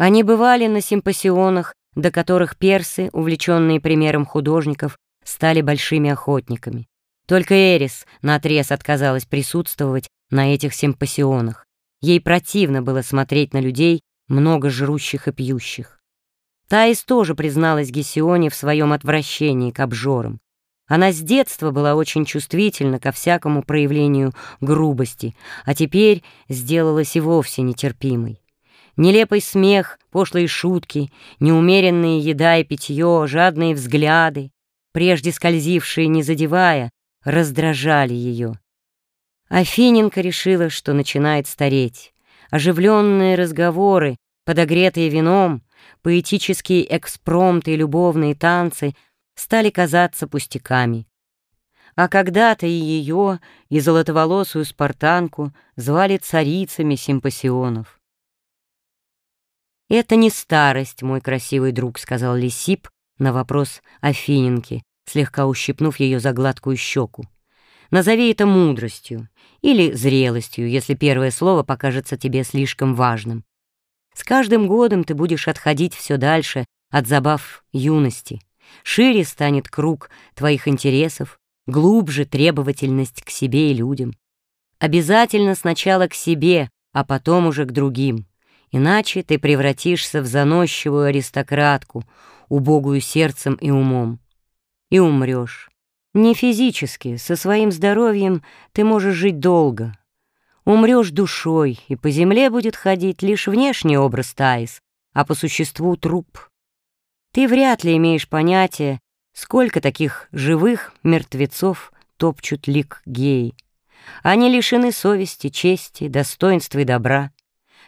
Они бывали на симпосионах, до которых персы, увлеченные примером художников, стали большими охотниками. Только Эрис наотрез отказалась присутствовать на этих симпосионах. Ей противно было смотреть на людей, много жрущих и пьющих. Таис тоже призналась Гесионе в своем отвращении к обжорам. Она с детства была очень чувствительна ко всякому проявлению грубости, а теперь сделалась и вовсе нетерпимой. Нелепый смех, пошлые шутки, неумеренные еда и питье, жадные взгляды, прежде скользившие, не задевая, раздражали ее. Афиненко решила, что начинает стареть. Оживленные разговоры, подогретые вином, поэтические экспромты и любовные танцы стали казаться пустяками. А когда-то и ее, и золотоволосую спартанку звали царицами симпосионов. «Это не старость, мой красивый друг», — сказал Лисип на вопрос Афиненки, слегка ущипнув ее за гладкую щеку. «Назови это мудростью или зрелостью, если первое слово покажется тебе слишком важным. С каждым годом ты будешь отходить все дальше от забав юности. Шире станет круг твоих интересов, глубже требовательность к себе и людям. Обязательно сначала к себе, а потом уже к другим. Иначе ты превратишься в заносчивую аристократку, убогую сердцем и умом. И умрешь. Не физически, со своим здоровьем ты можешь жить долго, Умрешь душой, и по земле будет ходить лишь внешний образ Таис, а по существу труп. Ты вряд ли имеешь понятие, сколько таких живых мертвецов топчут лик геи. Они лишены совести, чести, достоинства и добра,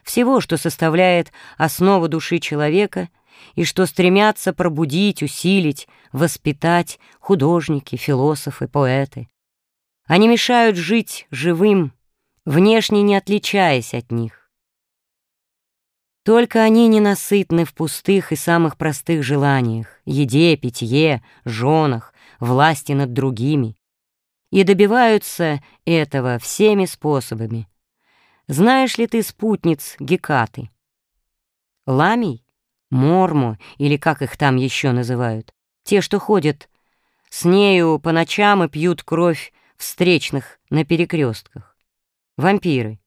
всего, что составляет основу души человека и что стремятся пробудить, усилить, воспитать художники, философы, поэты. Они мешают жить живым, внешне не отличаясь от них. Только они ненасытны в пустых и самых простых желаниях, еде, питье, женах, власти над другими, и добиваются этого всеми способами. Знаешь ли ты спутниц Гекаты? Ламий? Морму, или как их там еще называют? Те, что ходят с нею по ночам и пьют кровь встречных на перекрестках вампиры.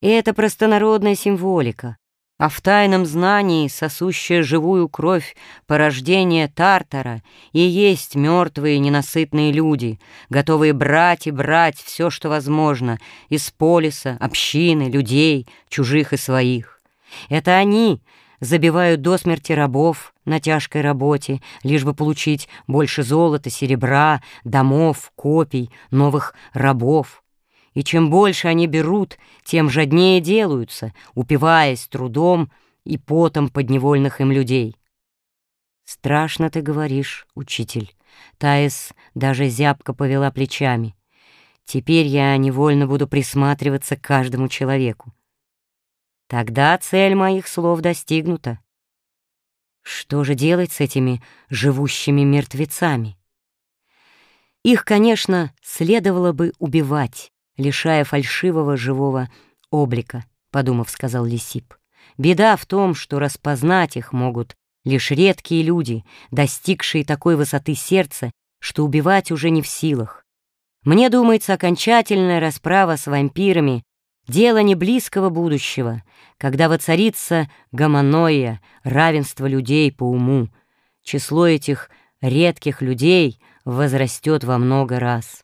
И это простонародная символика, а в тайном знании сосущая живую кровь порождения Тартара и есть мертвые ненасытные люди, готовые брать и брать все, что возможно, из полиса, общины, людей, чужих и своих. Это они забивают до смерти рабов на тяжкой работе, лишь бы получить больше золота, серебра, домов, копий, новых рабов и чем больше они берут, тем жаднее делаются, упиваясь трудом и потом подневольных им людей. «Страшно ты говоришь, учитель». Таис даже зябко повела плечами. «Теперь я невольно буду присматриваться к каждому человеку. Тогда цель моих слов достигнута. Что же делать с этими живущими мертвецами? Их, конечно, следовало бы убивать, лишая фальшивого живого облика, подумав, сказал Лисип. Беда в том, что распознать их могут лишь редкие люди, достигшие такой высоты сердца, что убивать уже не в силах. Мне думается, окончательная расправа с вампирами — дело не близкого будущего, когда воцарится гомоноия, равенство людей по уму. Число этих редких людей возрастет во много раз.